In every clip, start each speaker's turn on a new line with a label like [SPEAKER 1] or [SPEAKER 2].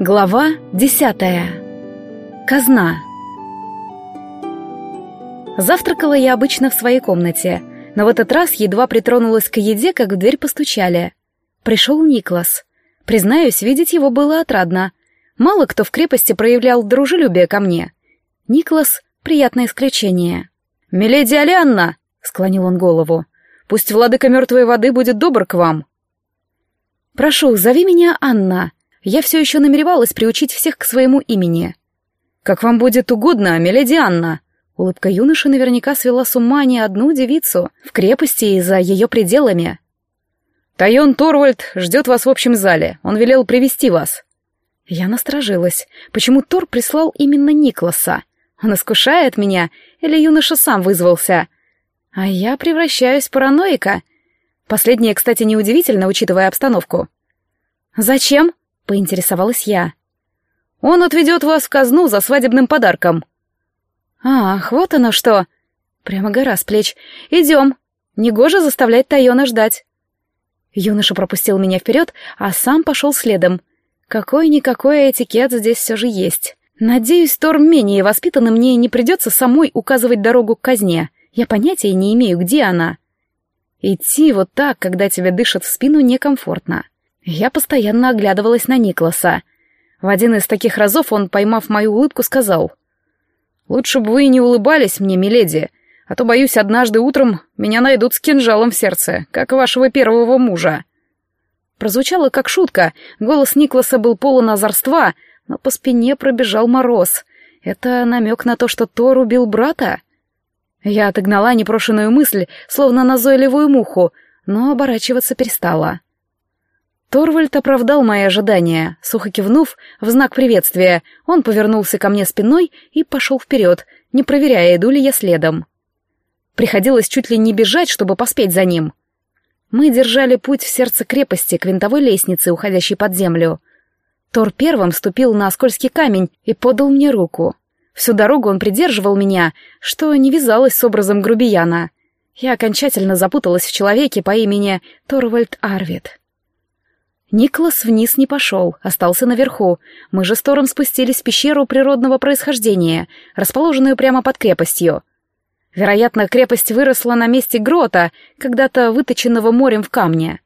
[SPEAKER 1] Глава десятая. Казна. Завтракала я обычно в своей комнате, но в этот раз едва притронулась к еде, как в дверь постучали. Пришел Никлас. Признаюсь, видеть его было отрадно. Мало кто в крепости проявлял дружелюбие ко мне. Никлас — приятное исключение. «Миледи Алианна!» — склонил он голову. «Пусть владыка мертвой воды будет добр к вам». «Прошу, зови меня Анна», я все еще намеревалась приучить всех к своему имени. «Как вам будет угодно, миледи Анна!» Улыбка юноши наверняка свела с ума не одну девицу в крепости и за ее пределами. «Тайон Торвальд ждет вас в общем зале. Он велел привести вас». Я насторожилась. Почему Тор прислал именно Никласа? Он искушает меня, или юноша сам вызвался? А я превращаюсь в параноика. Последнее, кстати, неудивительно, учитывая обстановку. «Зачем?» Поинтересовалась я. «Он отведет вас в казну за свадебным подарком». «Ах, вот оно что!» Прямо гора с плеч. «Идем. Негоже заставлять Тайона ждать». Юноша пропустил меня вперед, а сам пошел следом. Какой-никакой этикет здесь все же есть. Надеюсь, Торм менее воспитанный мне не придется самой указывать дорогу к казне. Я понятия не имею, где она. Идти вот так, когда тебе дышат в спину, некомфортно. Я постоянно оглядывалась на Никласа. В один из таких разов он, поймав мою улыбку, сказал. «Лучше бы вы не улыбались мне, миледи, а то, боюсь, однажды утром меня найдут с кинжалом в сердце, как вашего первого мужа». Прозвучало как шутка, голос Никласа был полон озорства, но по спине пробежал мороз. Это намек на то, что Тор убил брата? Я отогнала непрошенную мысль, словно назойливую муху, но оборачиваться перестала. Торвальд оправдал мои ожидания. Сухо кивнув, в знак приветствия, он повернулся ко мне спиной и пошел вперед, не проверяя, иду ли я следом. Приходилось чуть ли не бежать, чтобы поспеть за ним. Мы держали путь в сердце крепости к винтовой лестнице, уходящей под землю. Тор первым ступил на скользкий камень и подал мне руку. Всю дорогу он придерживал меня, что не вязалось с образом грубияна. Я окончательно запуталась в человеке по имени Торвальд Арвид. Никлас вниз не пошел, остался наверху. Мы же с Тором спустились в пещеру природного происхождения, расположенную прямо под крепостью. Вероятно, крепость выросла на месте грота, когда-то выточенного морем в камне.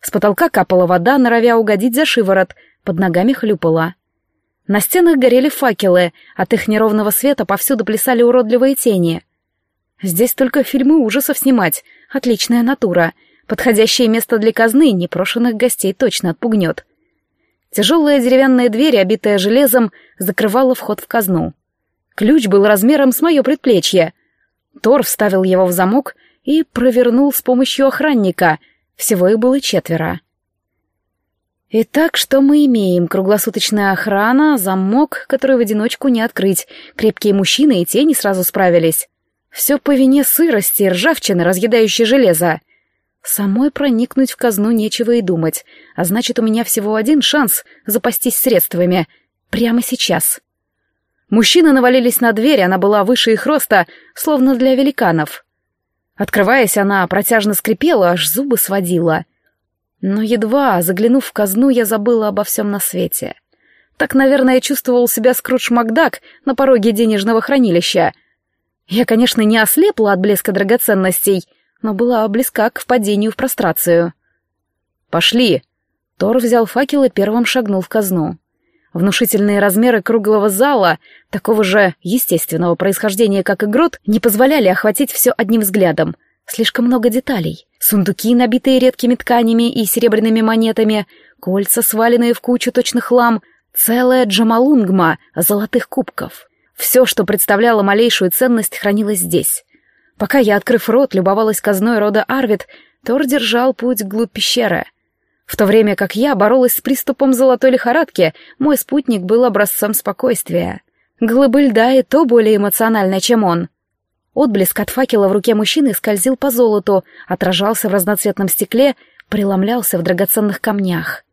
[SPEAKER 1] С потолка капала вода, норовя угодить за шиворот, под ногами хлюпала. На стенах горели факелы, от их неровного света повсюду плясали уродливые тени. Здесь только фильмы ужасов снимать, отличная натура — Подходящее место для казны непрошенных гостей точно отпугнет. Тяжелая деревянная дверь, обитая железом, закрывала вход в казну. Ключ был размером с мое предплечье. Тор вставил его в замок и провернул с помощью охранника. Всего их было четверо. Итак, что мы имеем? Круглосуточная охрана, замок, который в одиночку не открыть. Крепкие мужчины и тени сразу справились. Все по вине сырости ржавчины, разъедающей железо. Самой проникнуть в казну нечего и думать, а значит, у меня всего один шанс запастись средствами. Прямо сейчас. Мужчины навалились на дверь, она была выше их роста, словно для великанов. Открываясь, она протяжно скрипела, аж зубы сводила. Но едва, заглянув в казну, я забыла обо всем на свете. Так, наверное, чувствовал себя Скрудж Макдак на пороге денежного хранилища. Я, конечно, не ослепла от блеска драгоценностей — но была близка к впадению в прострацию. «Пошли!» Тор взял факел и первым шагнул в казну. Внушительные размеры круглого зала, такого же естественного происхождения, как и грот, не позволяли охватить все одним взглядом. Слишком много деталей. Сундуки, набитые редкими тканями и серебряными монетами, кольца, сваленные в кучу точных хлам, целая джамалунгма золотых кубков. Все, что представляло малейшую ценность, хранилось здесь. Пока я, открыв рот, любовалась казной рода Арвид, Тор держал путь вглубь пещеры. В то время как я боролась с приступом золотой лихорадки, мой спутник был образцом спокойствия. Глыбы льда и то более эмоционально, чем он. Отблеск от факела в руке мужчины скользил по золоту, отражался в разноцветном стекле, преломлялся в драгоценных камнях.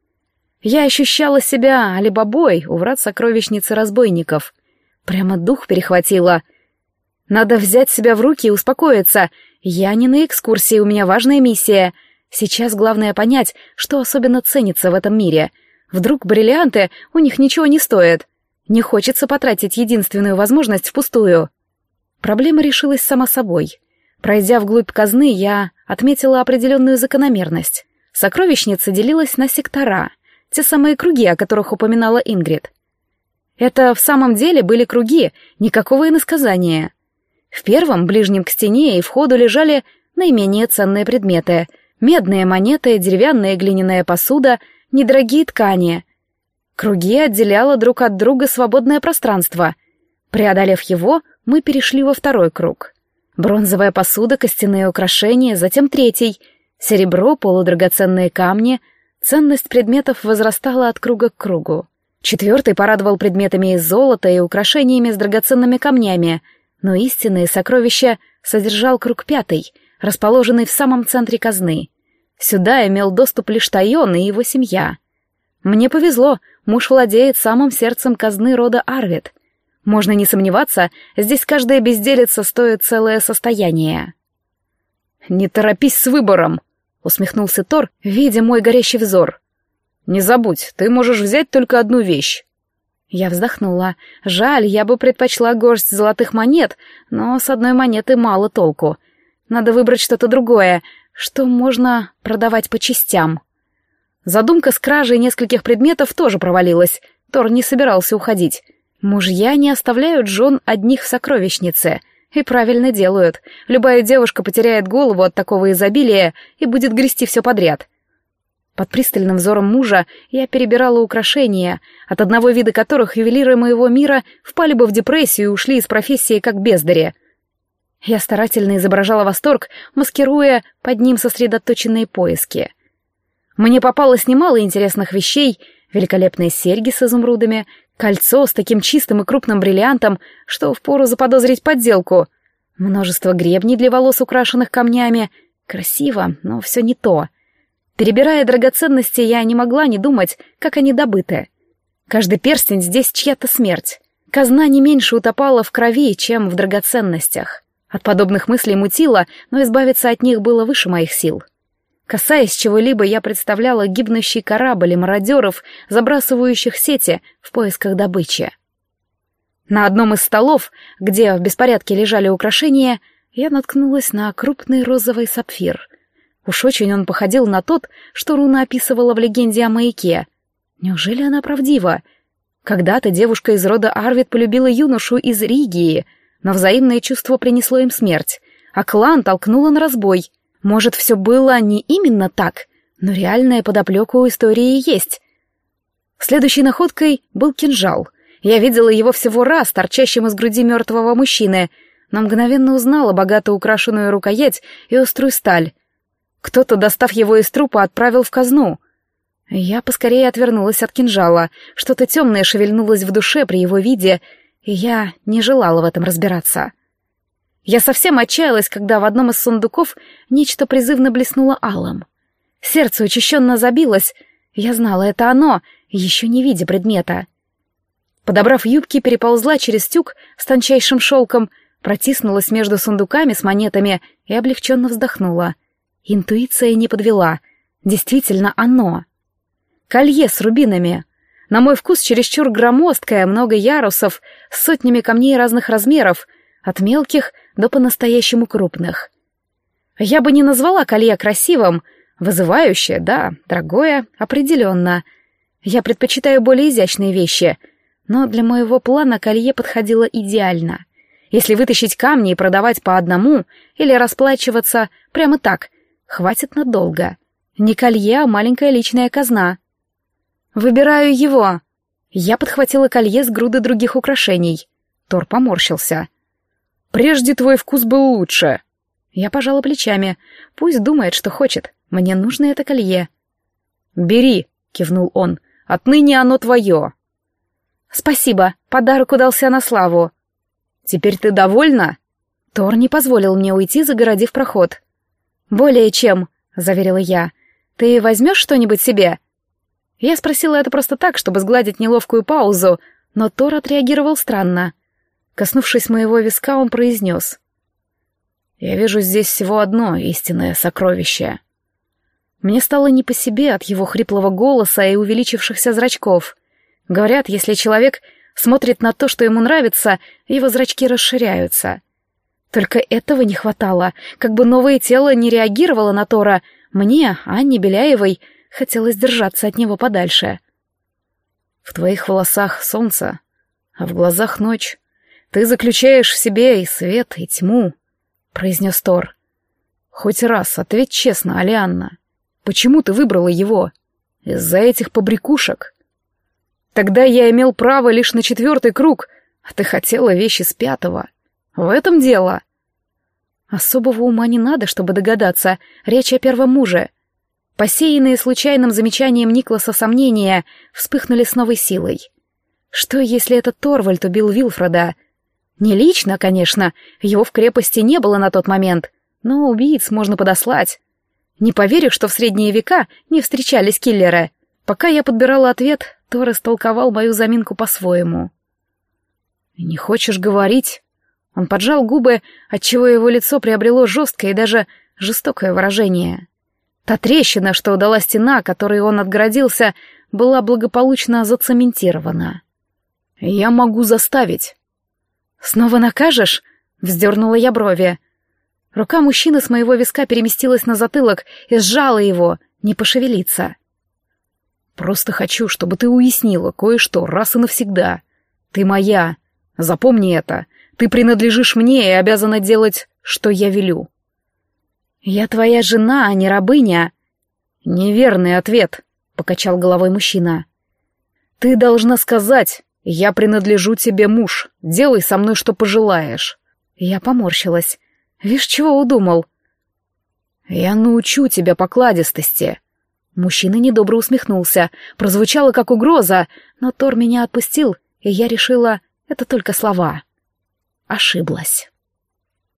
[SPEAKER 1] Я ощущала себя алибабой у врат сокровищницы разбойников. Прямо дух перехватило — надо взять себя в руки и успокоиться. Я не на экскурсии, у меня важная миссия. Сейчас главное понять, что особенно ценится в этом мире. Вдруг бриллианты у них ничего не стоят. Не хочется потратить единственную возможность впустую. Проблема решилась сама собой. Пройдя вглубь казны, я отметила определенную закономерность. Сокровищница делилась на сектора, те самые круги, о которых упоминала Ингрид. Это в самом деле были круги, никакого иносказания. В первом, ближнем к стене и входу, лежали наименее ценные предметы — медные монеты, деревянная и глиняная посуда, недорогие ткани. Круги отделяло друг от друга свободное пространство. Преодолев его, мы перешли во второй круг. Бронзовая посуда, костяные украшения, затем третий — серебро, полудрагоценные камни. Ценность предметов возрастала от круга к кругу. Четвертый порадовал предметами из золота и украшениями с драгоценными камнями, но истинные сокровища содержал круг пятый, расположенный в самом центре казны. Сюда имел доступ лишь Тайон и его семья. Мне повезло, муж владеет самым сердцем казны рода Арвид. Можно не сомневаться, здесь каждая безделица стоит целое состояние. «Не торопись с выбором», — усмехнулся Тор, видя мой горящий взор. Не забудь, ты можешь взять только одну вещь. Я вздохнула. Жаль, я бы предпочла горсть золотых монет, но с одной монеты мало толку. Надо выбрать что-то другое, что можно продавать по частям. Задумка с кражей нескольких предметов тоже провалилась. Тор не собирался уходить. Мужья не оставляют жен одних в сокровищнице. И правильно делают. Любая девушка потеряет голову от такого изобилия и будет грести все подряд. Под пристальным взором мужа я перебирала украшения, от одного вида которых ювелиры моего мира впали бы в депрессию и ушли из профессии как бездари. Я старательно изображала восторг, маскируя под ним сосредоточенные поиски. Мне попалось немало интересных вещей, великолепные серьги с изумрудами, кольцо с таким чистым и крупным бриллиантом, что впору заподозрить подделку, множество гребней для волос, украшенных камнями. Красиво, но все не то — Перебирая драгоценности, я не могла не думать, как они добыты. Каждый перстень здесь чья-то смерть. Казна не меньше утопала в крови, чем в драгоценностях. От подобных мыслей мутило, но избавиться от них было выше моих сил. Касаясь чего-либо, я представляла гибнущий корабль и мародеров, забрасывающих сети в поисках добычи. На одном из столов, где в беспорядке лежали украшения, я наткнулась на крупный розовый сапфир — Уж очень он походил на тот, что Руна описывала в легенде о маяке. Неужели она правдива? Когда-то девушка из рода Арвид полюбила юношу из Ригии, но взаимное чувство принесло им смерть, а клан толкнула на разбой. Может, все было не именно так, но реальная подоплека у истории есть. Следующей находкой был кинжал. Я видела его всего раз, торчащим из груди мертвого мужчины, но мгновенно узнала богато украшенную рукоять и острую сталь. Кто-то, достав его из трупа, отправил в казну. Я поскорее отвернулась от кинжала. Что-то темное шевельнулось в душе при его виде, и я не желала в этом разбираться. Я совсем отчаялась, когда в одном из сундуков нечто призывно блеснуло алым. Сердце учащенно забилось. Я знала, это оно, еще не видя предмета. Подобрав юбки, переползла через тюк с тончайшим шелком, протиснулась между сундуками с монетами и облегченно вздохнула — Интуиция не подвела. Действительно, оно. Колье с рубинами. На мой вкус чересчур громоздкое, много ярусов, с сотнями камней разных размеров, от мелких до по-настоящему крупных. Я бы не назвала колье красивым, вызывающее, да, дорогое, определенно. Я предпочитаю более изящные вещи, но для моего плана колье подходило идеально. Если вытащить камни и продавать по одному, или расплачиваться прямо так, Хватит надолго. Не колье, а маленькая личная казна. Выбираю его. Я подхватила колье с груды других украшений. Тор поморщился. Прежде твой вкус был лучше. Я пожала плечами. Пусть думает, что хочет. Мне нужно это колье. Бери, кивнул он. Отныне оно твое. Спасибо, подарок удался на славу. Теперь ты довольна? Тор не позволил мне уйти, загородив проход. «Более чем», — заверила я. «Ты возьмешь что-нибудь себе?» Я спросила это просто так, чтобы сгладить неловкую паузу, но Тор отреагировал странно. Коснувшись моего виска, он произнес. «Я вижу здесь всего одно истинное сокровище». Мне стало не по себе от его хриплого голоса и увеличившихся зрачков. Говорят, если человек смотрит на то, что ему нравится, его зрачки расширяются. Только этого не хватало, как бы новое тело не реагировало на Тора. Мне, Анне Беляевой, хотелось держаться от него подальше. В твоих волосах солнце, а в глазах ночь. Ты заключаешь в себе и свет, и тьму, — произнес Тор. Хоть раз ответь честно, Алианна. Почему ты выбрала его? Из-за этих побрякушек? Тогда я имел право лишь на четвертый круг, а ты хотела вещи с пятого. В этом дело. Особого ума не надо, чтобы догадаться. Речь о первом муже. Посеянные случайным замечанием Никласа сомнения вспыхнули с новой силой. Что, если этот Торвальд убил Вилфреда? Не лично, конечно, его в крепости не было на тот момент, но убийц можно подослать. Не поверю, что в средние века не встречались киллеры. Пока я подбирала ответ, Тор истолковал мою заминку по-своему. «Не хочешь говорить?» Он поджал губы, отчего его лицо приобрело жесткое и даже жестокое выражение. Та трещина, что удала стена, которой он отгородился, была благополучно зацементирована. «Я могу заставить». «Снова накажешь?» — вздернула я брови. Рука мужчины с моего виска переместилась на затылок и сжала его, не пошевелиться. «Просто хочу, чтобы ты уяснила кое-что раз и навсегда. Ты моя. Запомни это. Ты принадлежишь мне и обязана делать, что я велю». «Я твоя жена, а не рабыня». «Неверный ответ», — покачал головой мужчина. «Ты должна сказать, я принадлежу тебе, муж, делай со мной, что пожелаешь». Я поморщилась. Вишь, чего удумал? Я научу тебя покладистости. Мужчина недобро усмехнулся. Прозвучало как угроза, но Тор меня отпустил, и я решила, это только слова. Ошиблась.